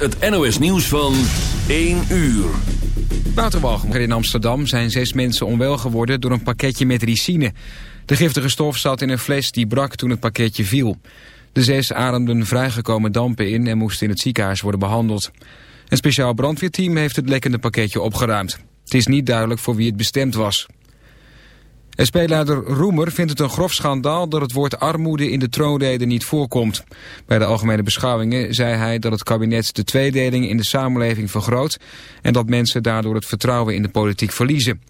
het NOS nieuws van 1 uur. Waterwalgemeer in Amsterdam zijn zes mensen onwel geworden door een pakketje met ricine. De giftige stof zat in een fles die brak toen het pakketje viel. De zes ademden vrijgekomen dampen in en moesten in het ziekenhuis worden behandeld. Een speciaal brandweerteam heeft het lekkende pakketje opgeruimd. Het is niet duidelijk voor wie het bestemd was. SP-leider Roemer vindt het een grof schandaal dat het woord armoede in de troonrede niet voorkomt. Bij de algemene beschouwingen zei hij dat het kabinet de tweedeling in de samenleving vergroot en dat mensen daardoor het vertrouwen in de politiek verliezen.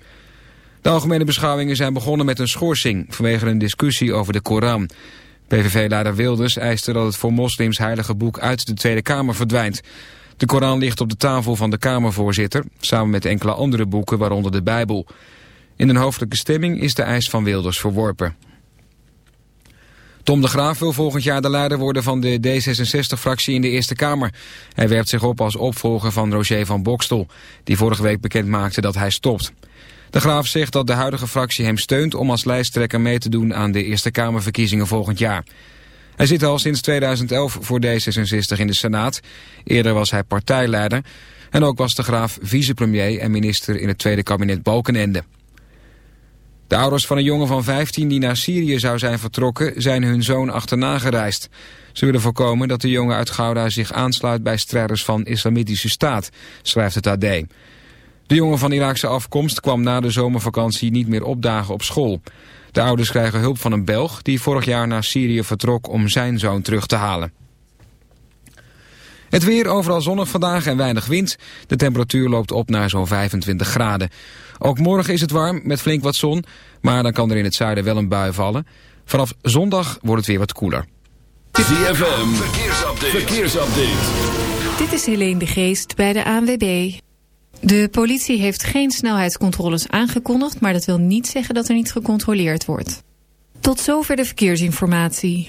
De algemene beschouwingen zijn begonnen met een schorsing vanwege een discussie over de Koran. PVV-leider Wilders eiste dat het voor moslims heilige boek uit de Tweede Kamer verdwijnt. De Koran ligt op de tafel van de Kamervoorzitter, samen met enkele andere boeken, waaronder de Bijbel. In een hoofdelijke stemming is de eis van Wilders verworpen. Tom de Graaf wil volgend jaar de leider worden van de D66-fractie in de Eerste Kamer. Hij werpt zich op als opvolger van Roger van Bokstel, die vorige week bekend maakte dat hij stopt. De Graaf zegt dat de huidige fractie hem steunt om als lijsttrekker mee te doen aan de Eerste Kamerverkiezingen volgend jaar. Hij zit al sinds 2011 voor D66 in de Senaat. Eerder was hij partijleider. En ook was de Graaf vicepremier en minister in het tweede kabinet Balkenende. De ouders van een jongen van 15 die naar Syrië zou zijn vertrokken... zijn hun zoon achterna gereisd. Ze willen voorkomen dat de jongen uit Gouda zich aansluit... bij strijders van Islamitische Staat, schrijft het AD. De jongen van Iraakse afkomst kwam na de zomervakantie niet meer opdagen op school. De ouders krijgen hulp van een Belg die vorig jaar naar Syrië vertrok om zijn zoon terug te halen. Het weer overal zonnig vandaag en weinig wind. De temperatuur loopt op naar zo'n 25 graden. Ook morgen is het warm met flink wat zon, maar dan kan er in het zuiden wel een bui vallen. Vanaf zondag wordt het weer wat koeler. ZFM, verkeersupdate. verkeersupdate. Dit is Helene de Geest bij de ANWB. De politie heeft geen snelheidscontroles aangekondigd... maar dat wil niet zeggen dat er niet gecontroleerd wordt. Tot zover de verkeersinformatie.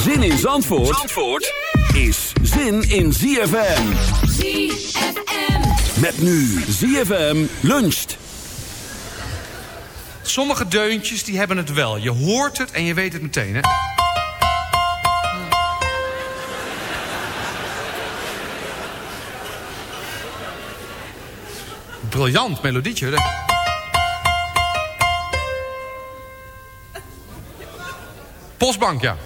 Zin in Zandvoort, Zandvoort is zin in ZFM. ZFM. Met nu ZFM luncht. Sommige deuntjes die hebben het wel. Je hoort het en je weet het meteen, hè? Briljant melodietje. hè? Postbank, ja.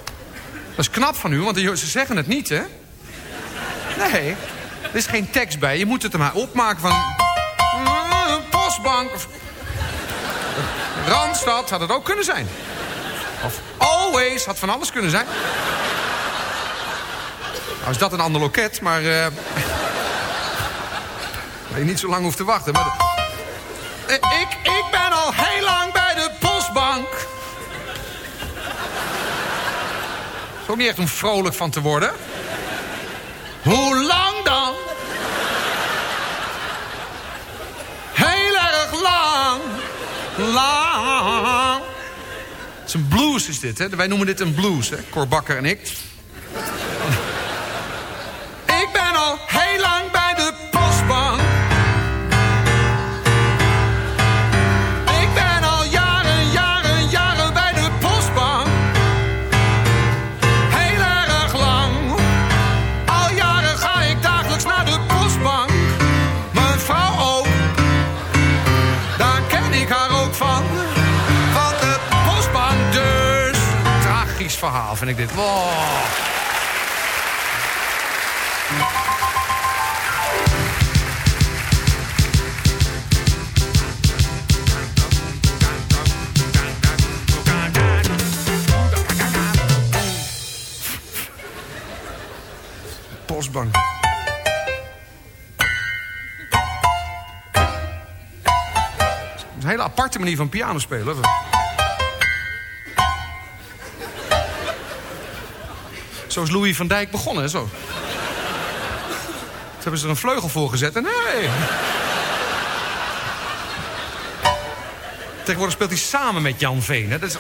Dat is knap van u, want ze zeggen het niet, hè? Nee, er is geen tekst bij. Je moet het er maar opmaken van... "Mm, Postbank. Of Randstad had het ook kunnen zijn. Of Always had van alles kunnen zijn. Nou is dat een ander loket, maar... eh waar je niet zo lang hoeft te wachten. Maar Eh, ik, ik ben al heel lang Is ook niet echt om vrolijk van te worden. Hoe lang dan? Heel erg lang. Lang. Het is een blues is dit, hè? Wij noemen dit een blues, hè? Cor Bakker en ik. verhaal, vind ik dit. Wow. Postbank. Een hele aparte manier van piano spelen. Zo is Louis van Dijk begonnen, zo. Toen hebben ze er een vleugel voor gezet en nee. Tegenwoordig speelt hij samen met Jan Veen. Hè? Dat is...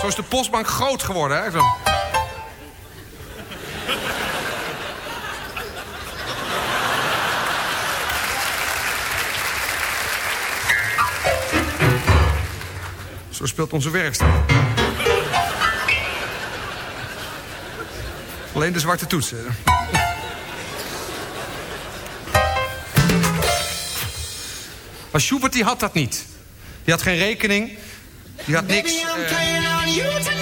Zo is de postbank groot geworden. Hè? speelt onze werkster. Alleen de zwarte toetsen. Maar Schubert die had dat niet. Die had geen rekening. Die had niks. Eh,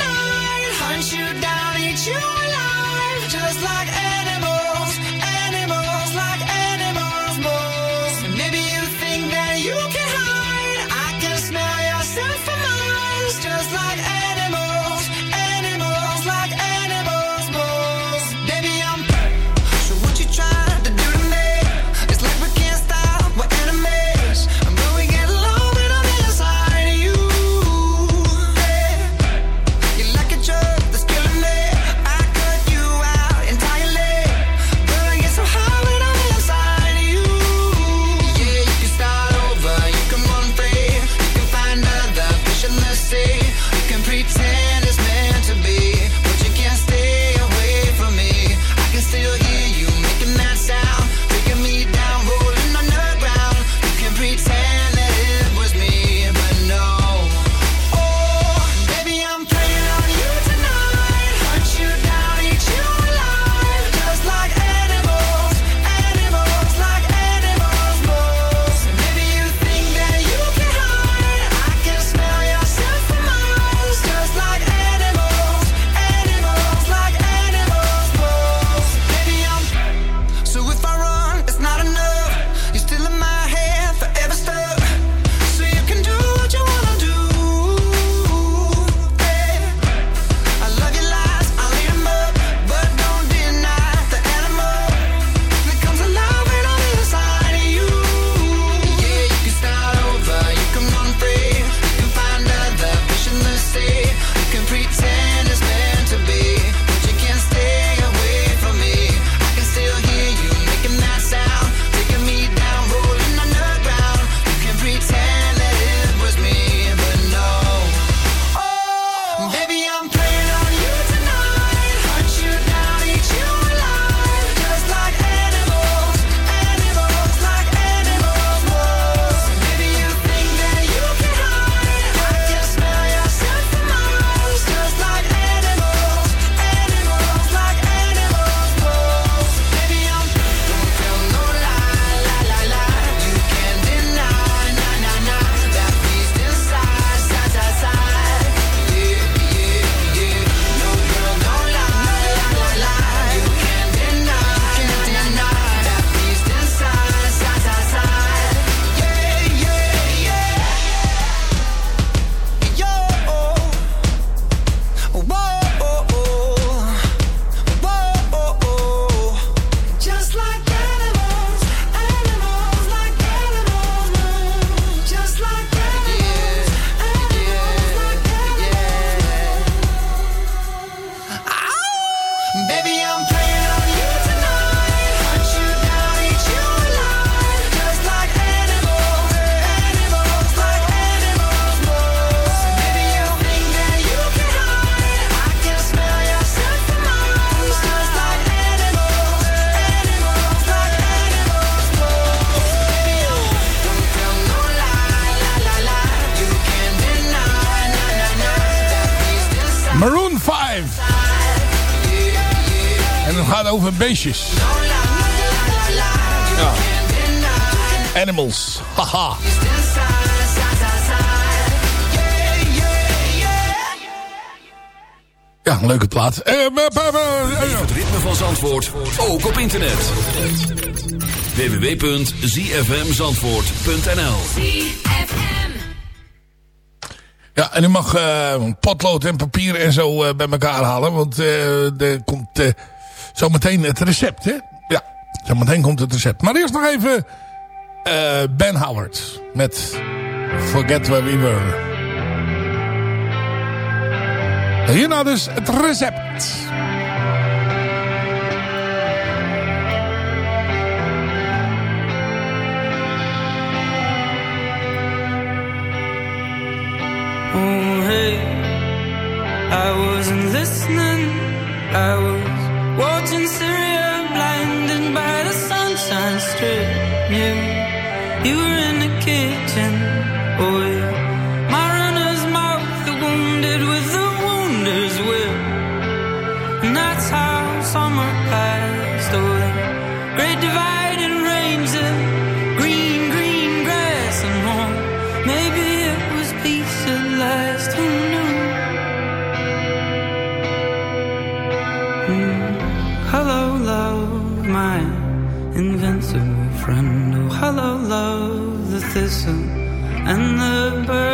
Ja. Animals. Haha. Ja, een leuke plaat. Eh, eh, eh, Het ritme van Zandvoort, ook op internet. www.zfmzandvoort.nl ja, en u mag potlood en papier en zo bij elkaar halen. Want er komt Zometeen het recept, hè? Ja, zometeen komt het recept. Maar eerst nog even eh, Ben Howard met Forget Where We Were. Hierna dus het recept. Oh, hey, I wasn't listening, I was trip. You were in the kitchen and the birds.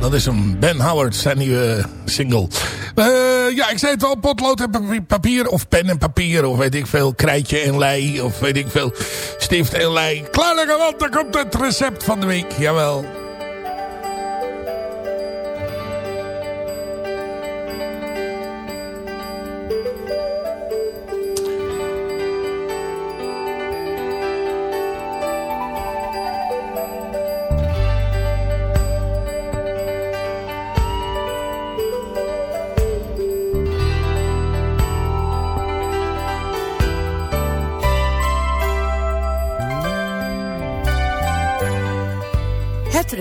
Dat is een Ben Howard, zijn nieuwe single. Eh, ja, ik zei het al, potlood en papier- of pen en papier, of weet ik veel, krijtje en lei, of weet ik veel, stift en lei. Klaar want dan komt het recept van de week, jawel.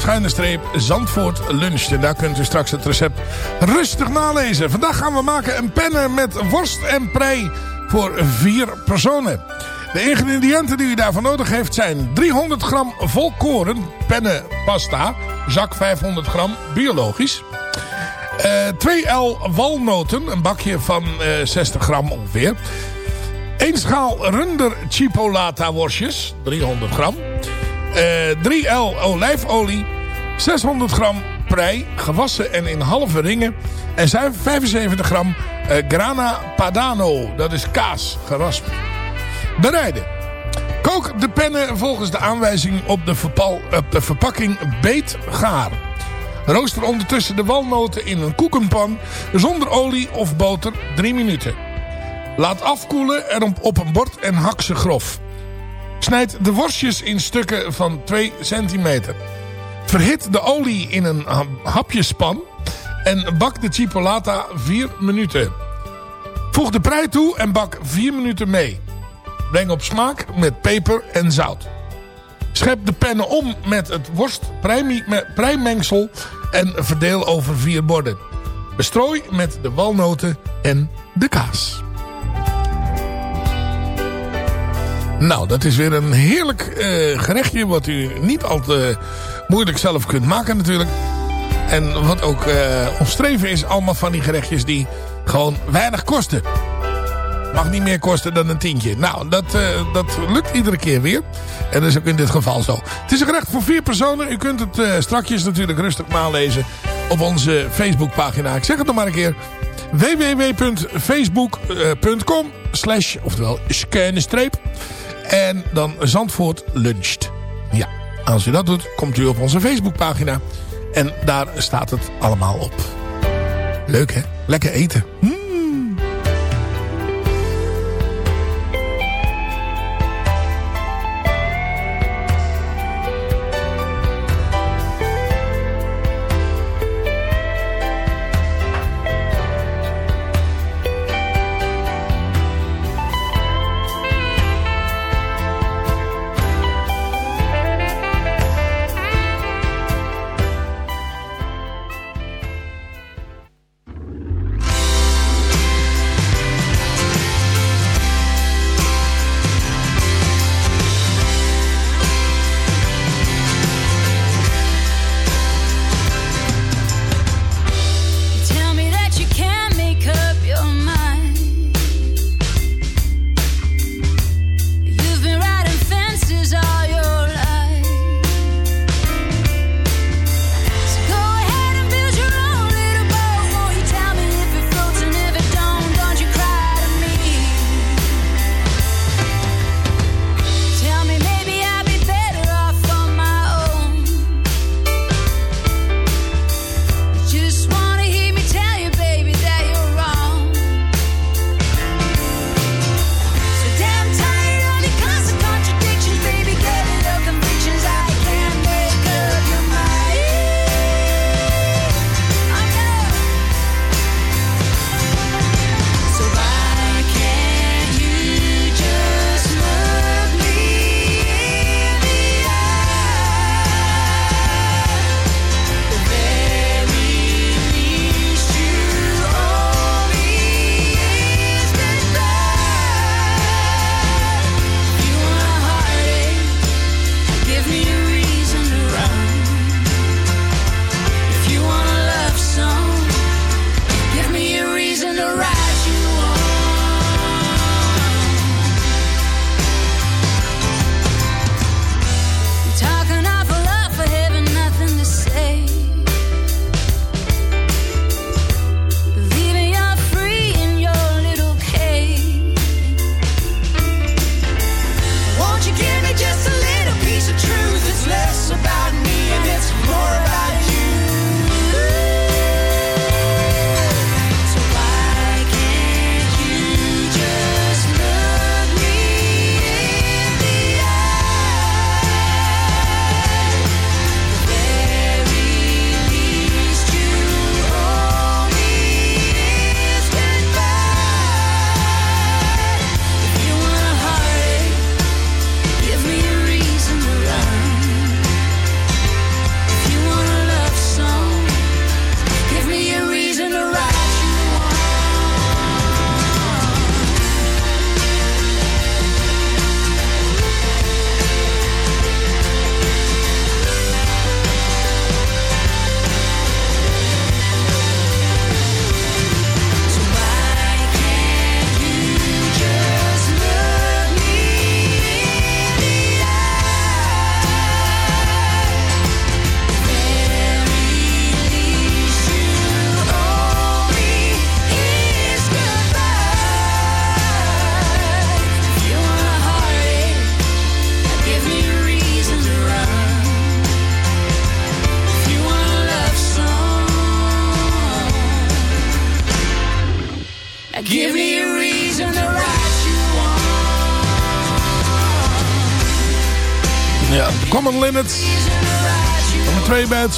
schuine streep Zandvoort Lunch. En daar kunt u straks het recept rustig nalezen. Vandaag gaan we maken een penne met worst en prei voor vier personen. De ingrediënten die u daarvoor nodig heeft zijn 300 gram volkoren pennenpasta, zak 500 gram biologisch. Eh 2 L walnoten, een bakje van eh 60 gram ongeveer. 1 schaal runder chipolata worstjes, 300 gram. Eh 3 L olijfolie. 600 gram prei, gewassen en in halve ringen. En 75 gram eh, grana padano, dat is kaas, geraspt. Bereiden. Kook de pennen volgens de aanwijzing op de, verpakking beet gaar. Rooster ondertussen de walnoten in een koekenpan zonder olie of boter 3 minuten. Laat afkoelen en op een bord en hak ze grof. Snijd de worstjes in stukken van 2 centimeter. Verhit de olie in een ha- hapjespan en bak de chipolata 4 minuten. Voeg de prei toe en bak 4 minuten mee. Breng op smaak met peper en zout. Schep de pennen om met het worst-preimengsel en verdeel over vier borden. Bestrooi met de walnoten en de kaas. Nou, dat is weer een heerlijk eh, gerechtje wat u niet al te moeilijk zelf kunt maken natuurlijk. En wat ook eh, ons streven is, allemaal van die gerechtjes die gewoon weinig kosten. Mag niet meer kosten dan een tientje. Nou, dat, eh, dat lukt iedere keer weer. En dat is ook in dit geval zo. Het is een gerecht voor vier personen. U kunt het eh, strakjes natuurlijk rustig nalezen op onze Facebookpagina. Ik zeg het nog maar een keer. www.facebook.com slash, oftewel scanne streep. En dan Zandvoort luncht. Ja, als u dat doet, komt u op onze Facebookpagina. En daar staat het allemaal op. Leuk hè? Lekker eten. Mm.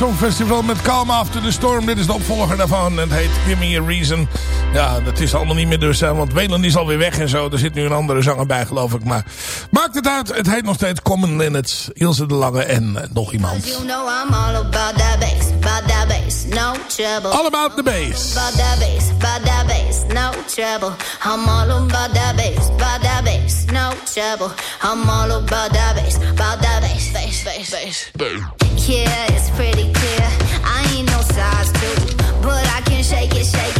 Songfestival met Calm After the Storm. Dit is de opvolger daarvan. Het heet Give Me A Reason. Ja, dat is allemaal niet meer dus. Want Welen is alweer weg en zo. Er zit nu een andere zanger bij geloof ik. Maar maakt het uit. Het heet nog steeds Common Linnets. Ilse de Lange en eh, nog iemand. You know I'm all about that bass, about that. bass, no trouble. All about the bass. About that bass, about that bass, no trouble. I'm all about that bass, about that bass, no trouble. I'm all about that bass, about that bass, bass, bass, bass. Boom. Yeah, it's pretty clear. I ain't no size two, but I can shake it, shake it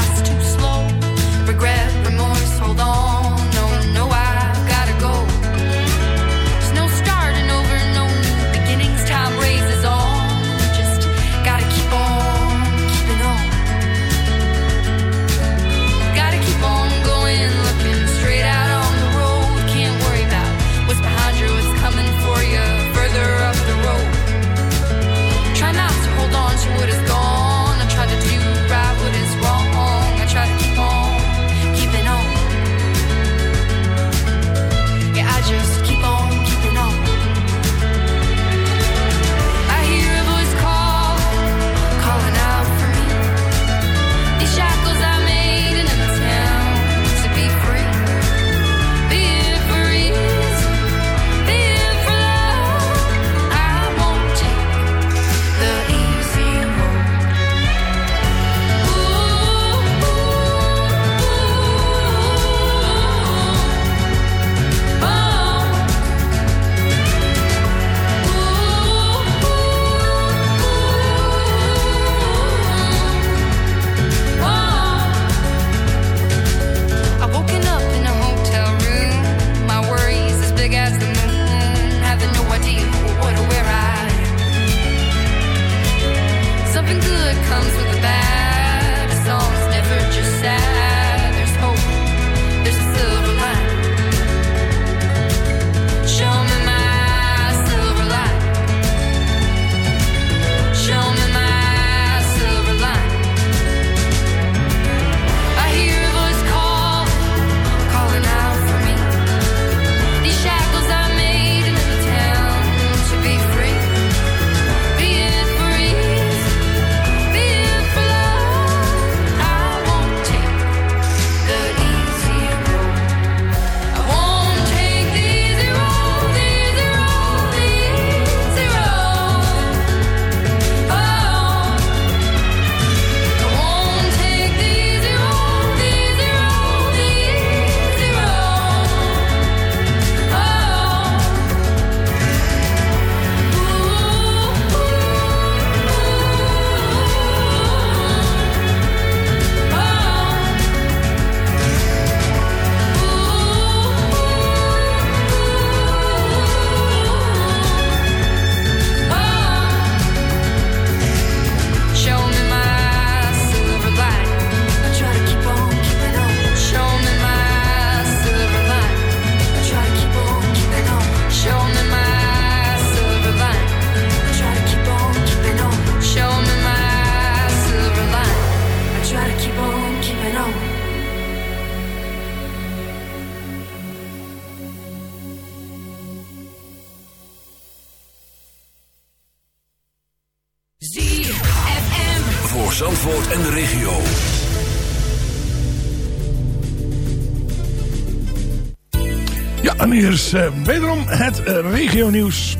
regionieuws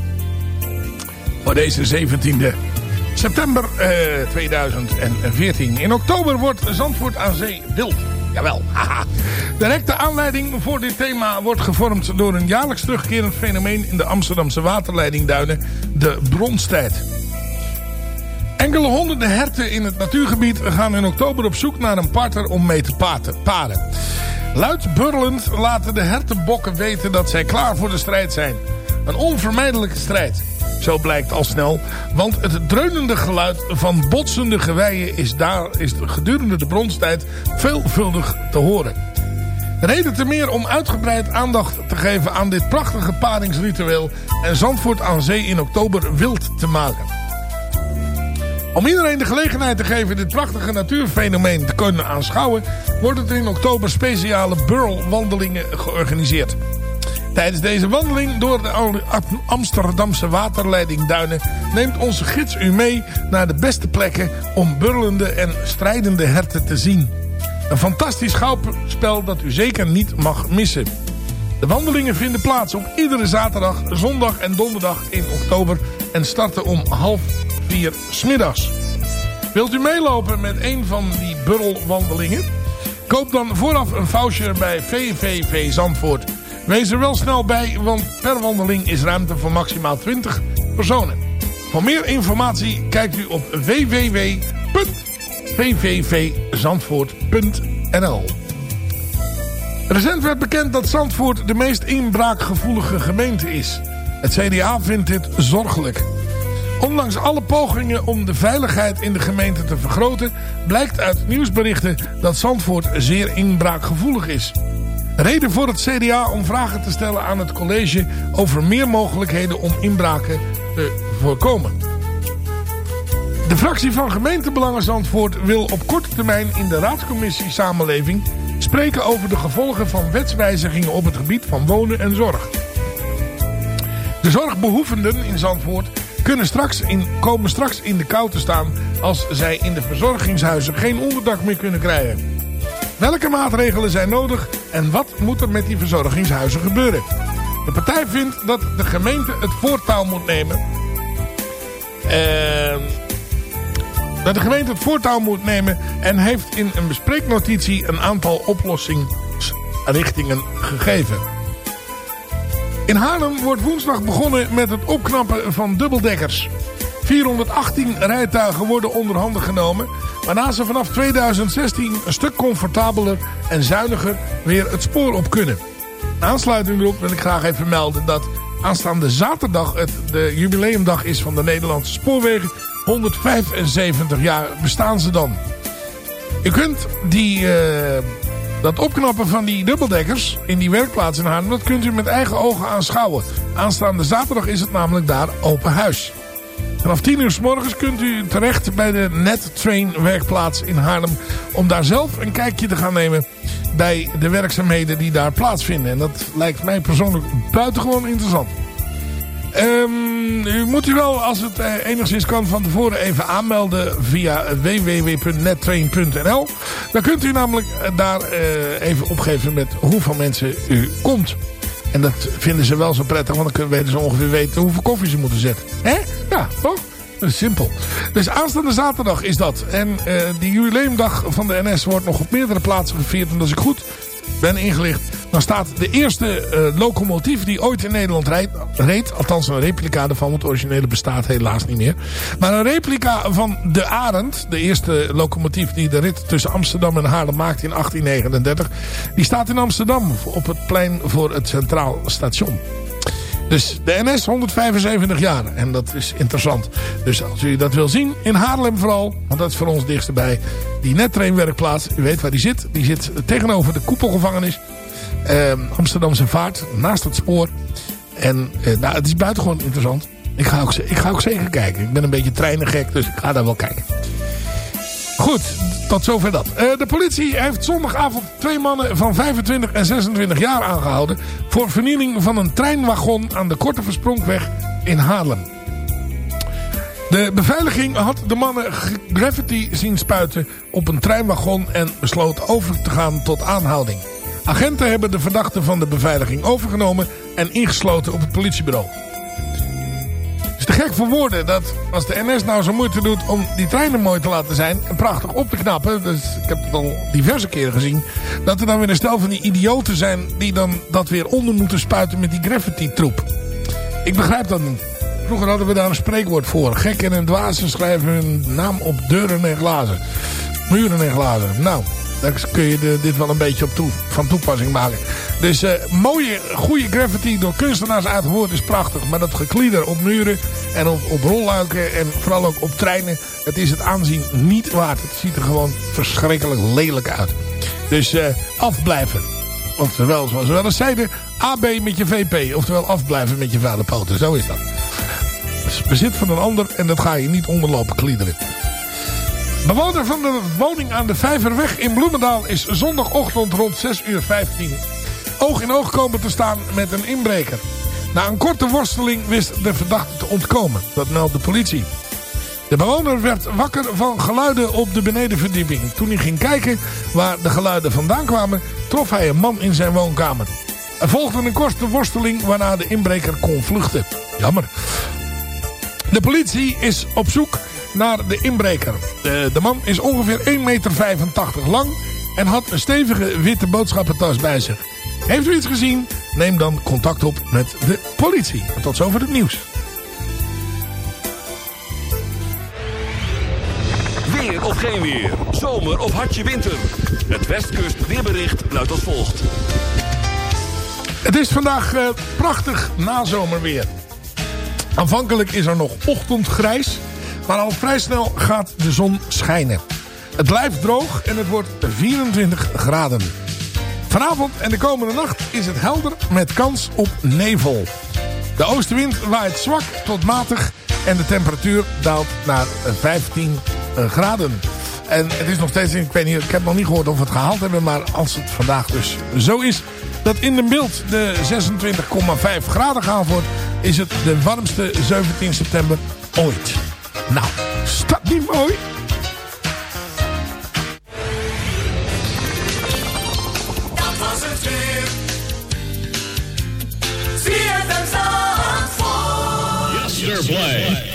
voor deze 17e september eh, 2014. In oktober wordt Zandvoort aan Zee wild. Jawel, haha. Directe aanleiding voor dit thema wordt gevormd door een jaarlijks terugkerend fenomeen in de Amsterdamse waterleidingduinen, de bronstijd. Enkele honderden herten in het natuurgebied gaan in oktober op zoek naar een partner om mee te paren. Luid burlend laten de hertenbokken weten dat zij klaar voor de strijd zijn. Een onvermijdelijke strijd. Zo blijkt al snel, want het dreunende geluid van botsende geweien is, daar, is gedurende de bronstijd veelvuldig te horen. Reden te meer om uitgebreid aandacht te geven aan dit prachtige paringsritueel en Zandvoort aan zee in oktober wild te maken. Om iedereen de gelegenheid te geven dit prachtige natuurfenomeen te kunnen aanschouwen, worden er in oktober speciale burlwandelingen georganiseerd. Tijdens deze wandeling door de Amsterdamse waterleidingduinen neemt onze gids u mee naar de beste plekken om burlende en strijdende herten te zien. Een fantastisch schouwspel dat u zeker niet mag missen. De wandelingen vinden plaats op iedere zaterdag, zondag en donderdag in oktober en starten om half vier smiddags. Wilt u meelopen met een van die burlwandelingen? Koop dan vooraf een voucher bij VVV Zandvoort. Wees er wel snel bij, want per wandeling is ruimte voor maximaal 20 personen. Voor meer informatie kijkt u op www.vvvzandvoort.nl Recent werd bekend dat Zandvoort de meest inbraakgevoelige gemeente is. Het CDA vindt dit zorgelijk. Ondanks alle pogingen om de veiligheid in de gemeente te vergroten... blijkt uit nieuwsberichten dat Zandvoort zeer inbraakgevoelig is. Reden voor het CDA om vragen te stellen aan het college... over meer mogelijkheden om inbraken te voorkomen. De fractie van gemeentebelangen Zandvoort wil op korte termijn in de raadscommissie Samenleving... spreken over de gevolgen van wetswijzigingen op het gebied van wonen en zorg. De zorgbehoevenden in Zandvoort kunnen straks in, komen straks in de kou te staan als zij in de verzorgingshuizen geen onderdak meer kunnen krijgen. Welke maatregelen zijn nodig en wat moet er met die verzorgingshuizen gebeuren? De partij vindt dat de gemeente het voortouw moet nemen. Uh, dat de gemeente het voortouw moet nemen en heeft in een bespreeknotitie een aantal oplossingsrichtingen gegeven. In Haarlem wordt woensdag begonnen met het opknappen van dubbeldekkers. 418 rijtuigen worden onder handen genomen... waarna ze vanaf 2016 een stuk comfortabeler en zuiniger weer het spoor op kunnen. Aansluiting erop wil ik graag even melden dat aanstaande zaterdag het de jubileumdag is van de Nederlandse spoorwegen. 175 jaar bestaan ze dan. Je kunt die... Uh, dat opknappen van die dubbeldekkers in die werkplaats in Haarlem, dat kunt u met eigen ogen aanschouwen. Aanstaande zaterdag is het namelijk daar open huis. Vanaf 10 uur s morgens kunt u terecht bij de Net Train werkplaats in Haarlem... om daar zelf een kijkje te gaan nemen bij de werkzaamheden die daar plaatsvinden. En dat lijkt mij persoonlijk buitengewoon interessant. Um, u moet u wel, als het eh, enigszins kan, van tevoren even aanmelden via www.nettrain.nl. Dan kunt u namelijk daar uh, even opgeven met hoeveel mensen u komt. En dat vinden ze wel zo prettig, want dan kunnen weten ze ongeveer weten hoeveel koffie ze moeten zetten. Hè? Ja, toch? Dat is simpel. Dus aanstaande zaterdag is dat. En uh, die jubileumdag van de NS wordt nog op meerdere plaatsen gevierd. En als ik goed ben ingelicht, dan staat de eerste uh, locomotief die ooit in Nederland reed, reed. Althans een replica ervan, want het originele bestaat helaas niet meer. Maar een replica van de Arend, de eerste locomotief die de rit tussen Amsterdam en Haarlem maakte in 1839. Die staat in Amsterdam op het plein voor het Centraal Station. Dus de NS 175 jaar. En dat is interessant. Dus als u dat wil zien, in Haarlem vooral. Want dat is voor ons dichtstbij. Die nettrainwerkplaats, u weet waar die zit. Die zit tegenover de koepelgevangenis. Uh, Amsterdamse vaart, naast het spoor. En uh, nou, het is buitengewoon interessant. Ik ga, ook, ik ga ook zeker kijken. Ik ben een beetje treinengek, dus ik ga daar wel kijken. Goed, tot zover dat. Uh, de politie heeft zondagavond twee mannen van 25 en 26 jaar aangehouden... voor vernieling van een treinwagon aan de Korte Versprongweg in Haarlem. De beveiliging had de mannen graffiti zien spuiten op een treinwagon en besloot over te gaan tot aanhouding. Agenten hebben de verdachte van de beveiliging overgenomen en ingesloten op het politiebureau. Het is te gek voor woorden dat als de NS nou zo moeite doet om die treinen mooi te laten zijn en prachtig op te knappen, dus ik heb het al diverse keren gezien, dat er dan weer een stel van die idioten zijn die dan dat weer onder moeten spuiten met die graffiti troep. Ik begrijp dat niet. Vroeger hadden we daar een spreekwoord voor. Gekken en dwazen schrijven hun naam op deuren en glazen. Muren en glazen. Nou, daar kun je dit wel een beetje op toe, van toepassing maken. Dus eh, mooie, goede graffiti door kunstenaars uitgevoerd is prachtig. Maar dat geklieder op muren en op, op rolluiken en vooral ook op treinen. Het is het aanzien niet waard. Het ziet er gewoon verschrikkelijk lelijk uit. Dus eh, afblijven. Oftewel, zoals we wel eens zeiden, AB met je VP. Oftewel afblijven met je vuile poten. Zo is dat. Bezit van een ander en dat ga je niet onderlopen kliederen. Bewoner van de woning aan de Vijverweg in Bloemendaal is zondagochtend rond 6 uur 15 oog in oog komen te staan met een inbreker. Na een korte worsteling wist de verdachte te ontkomen. Dat meldt de politie. De bewoner werd wakker van geluiden op de benedenverdieping. Toen hij ging kijken waar de geluiden vandaan kwamen, trof hij een man in zijn woonkamer. Er volgde een korte worsteling waarna de inbreker kon vluchten. Jammer. De politie is op zoek naar de inbreker. De, de man is ongeveer 1,85 meter lang en had een stevige witte boodschappentas bij zich. Heeft u iets gezien? Neem dan contact op met de politie. En tot zover het nieuws. Weer of geen weer. Zomer of hartje winter. Het Westkust weerbericht luidt als volgt. Het is vandaag eh, prachtig nazomerweer. Aanvankelijk is er nog ochtendgrijs, maar al vrij snel gaat de zon schijnen. Het blijft droog en het wordt 24 graden. Vanavond en de komende nacht is het helder met kans op nevel. De oostenwind waait zwak tot matig en de temperatuur daalt naar 15 graden. En het is nog steeds, ik weet niet, ik heb nog niet gehoord of we het gehaald hebben, maar als het vandaag dus zo is dat in de beeld de 26,5 graden gehaald wordt, is het de warmste 17 september ooit. Nou, is dat niet mooi? Dat was het weer. ZFM Zandvoort. Yesterday. Moi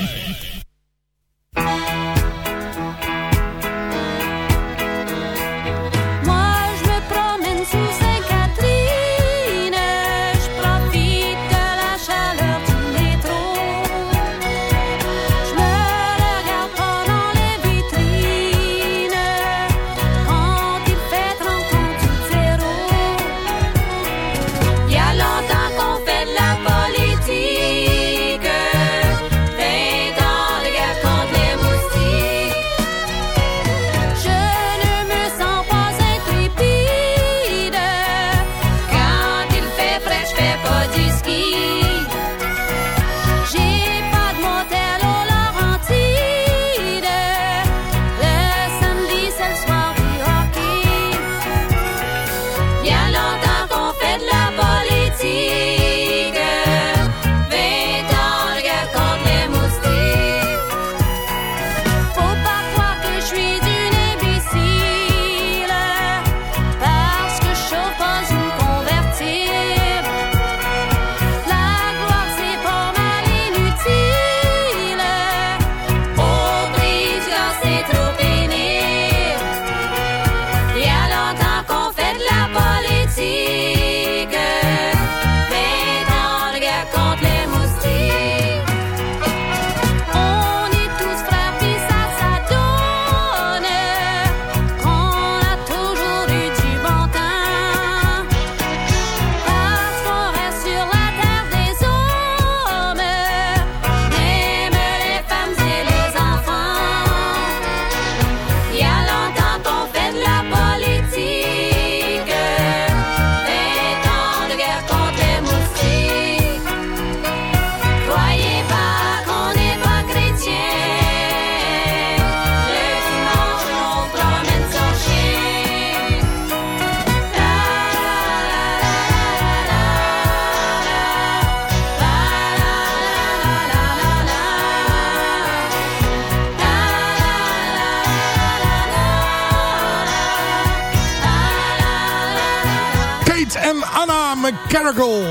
en Anna McCarrigal.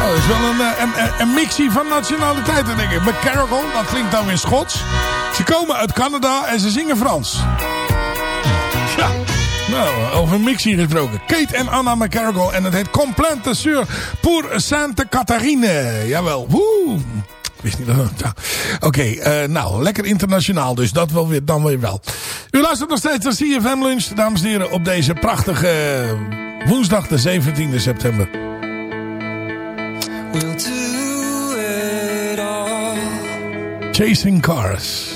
Oh, dat is wel een, eh, een, een, mixie van nationaliteiten, denk ik. McCarrigal, dat klinkt dan weer Schots. Ze komen uit Canada en ze zingen Frans. Ja, nou, over mixie gesproken. Kate en Anna McCarrigal. En het heet Complainte sur pour Sainte Catharine. Jawel, woe. Wist niet dat ja. Oké, eh, nou, lekker internationaal dus. Dat wel weer, dan weer wel. U luistert nog steeds naar CFM Lunch, dames en heren, op deze prachtige eh, woensdag de 17e september. We'll do it all. Chasing Cars.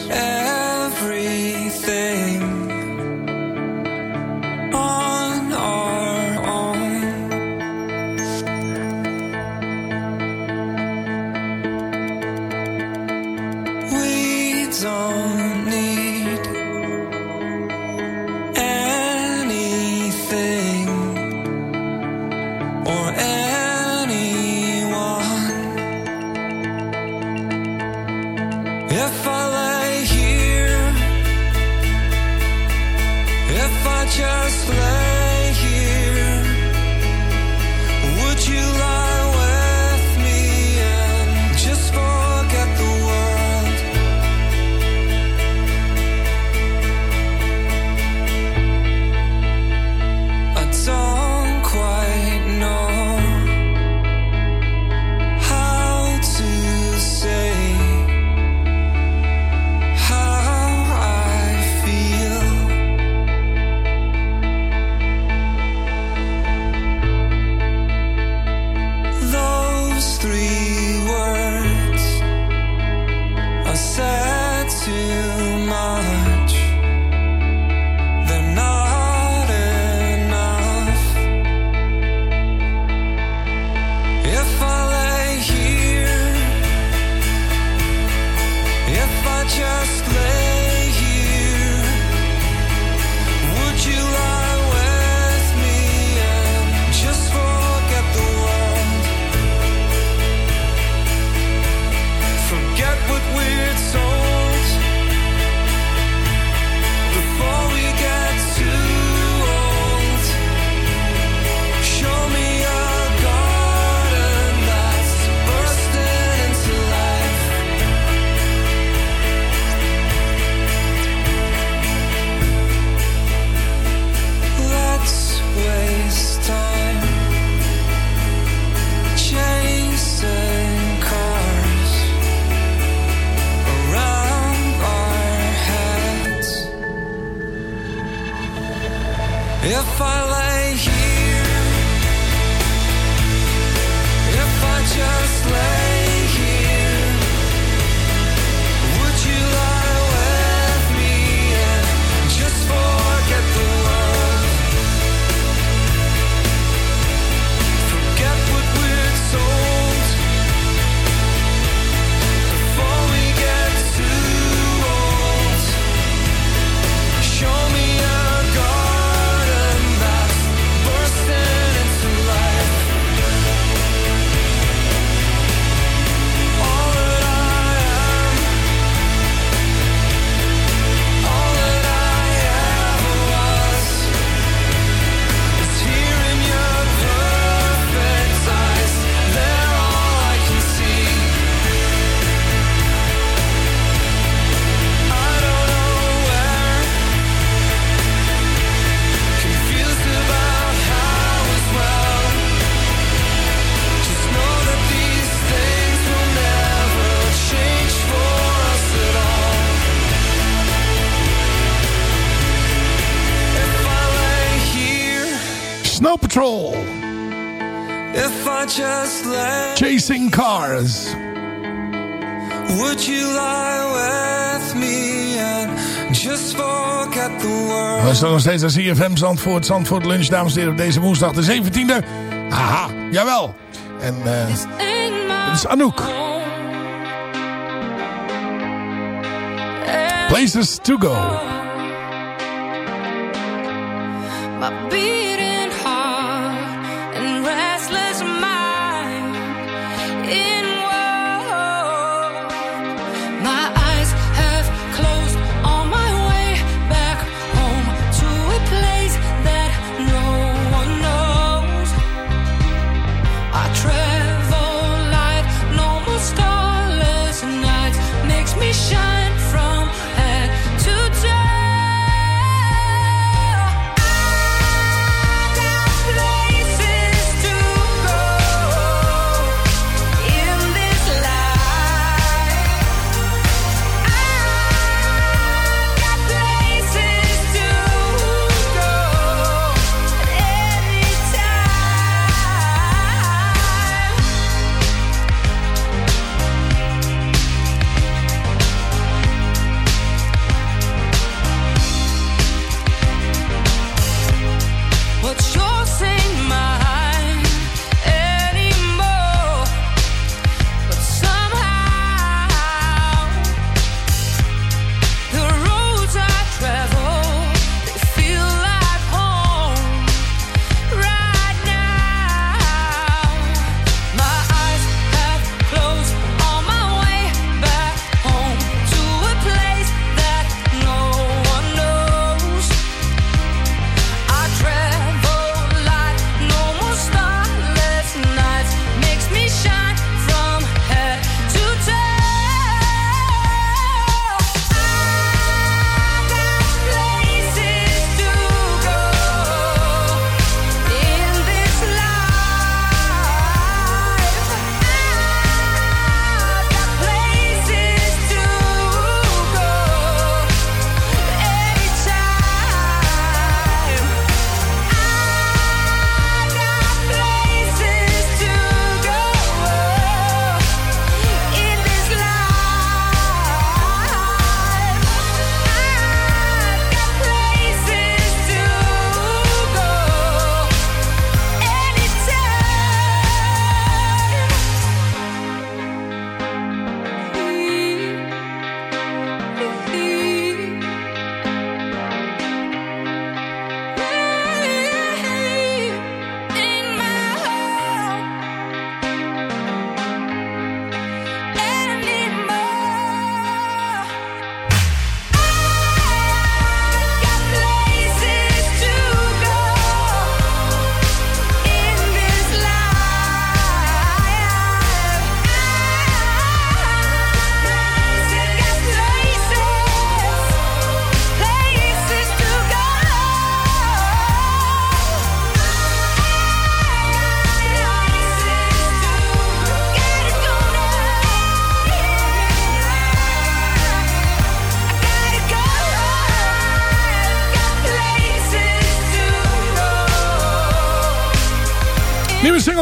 Cars. would you lie with me and just forget the world? We staan nog steeds aan CFM Zandvoort. Zandvoort Lunch, dames en heren, op deze woensdag de 17e. Aha, jawel. En dit is Anouk. Places to go.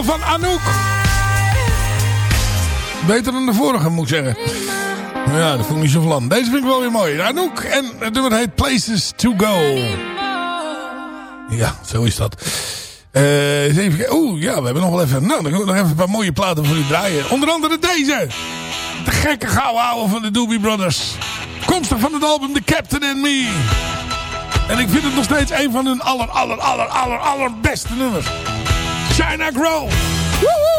Van Anouk. Beter dan de vorige, moet ik zeggen. Ja, dat vond ik niet zo vlam. Deze vind ik wel weer mooi. Anouk en het nummer heet Places to Go. Ja, zo is dat. Eens even. Oeh, ja, we hebben nog wel even... Nou, dan gaan we nog even een paar mooie platen voor u draaien. Onder andere deze. De gekke gouden ouwe van de Doobie Brothers. Komstig van het album The Captain and Me. En ik vind het nog steeds een van hun aller, aller, aller, aller, allerbeste nummers. China Grow. Woehoe!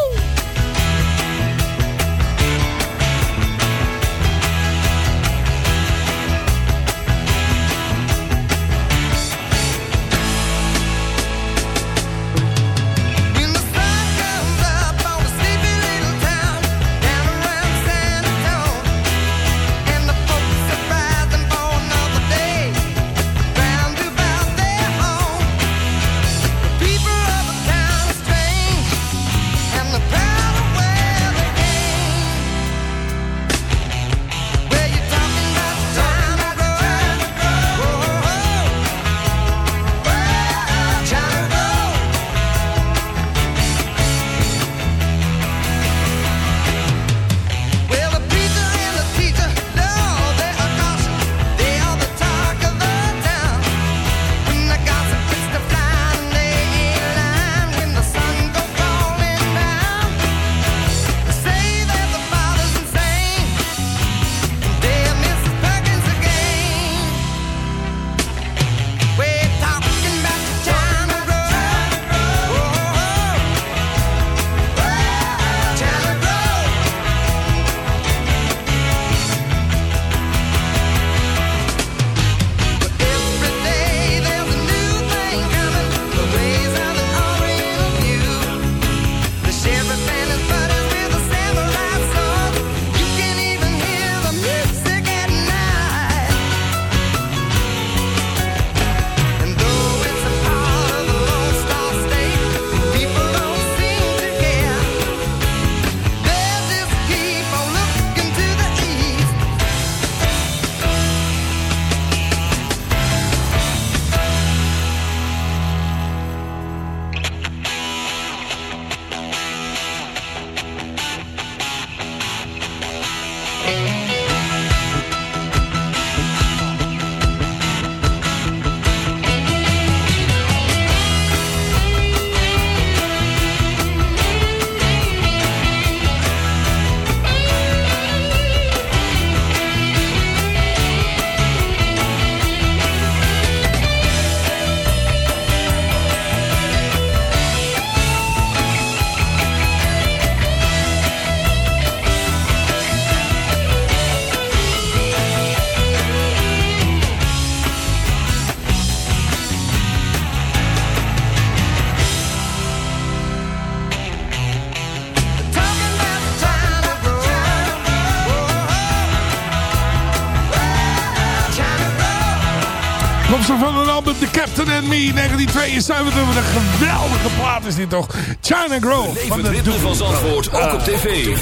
Captain and Me 1972. Wat een geweldige plaat is dit toch. China. Beleef Van het de ritme van Zandvoort ook op tv.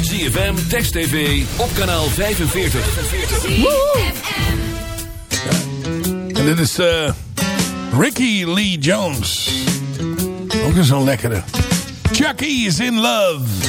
ZFM, Text TV, op kanaal 45. En dit is eh, Ricky Lee Jones. Ook eens zo'n lekkere. Chucky is in love.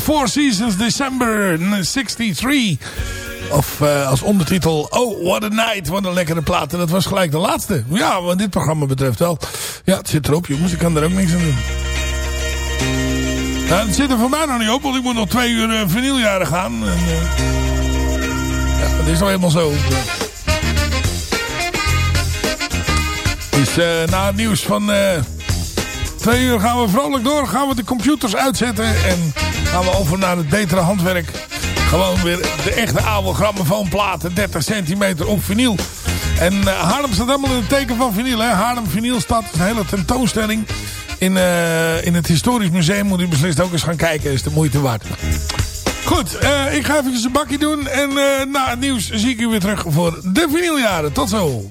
Four Seasons December 63. Of eh, als ondertitel Oh, what a night. Wat een lekkere plaat. En dat was gelijk de laatste. Ja, wat dit programma betreft wel. Ja, het zit erop jongens. Ik kan er ook niks aan doen. Het zit er voor mij nog niet op. Want ik moet nog twee uur uh, gaan. En, eh, ja, dat is nou helemaal zo. Dus uh, na het nieuws van twee uur gaan we vrolijk door. Gaan we de computers uitzetten. En gaan we over naar het betere handwerk. Gewoon weer de echte oude grammofoonplaten. 30 centimeter op vinyl. En uh, Haarlem staat helemaal in het teken van vinyl. Hè? Haarlem Vinylstad. Een hele tentoonstelling. In, in het Historisch Museum moet u beslist ook eens gaan kijken. Is de moeite waard. Goed, ik ga even een bakje doen. En na het nieuws zie ik u weer terug voor de vinyljaren. Tot zo.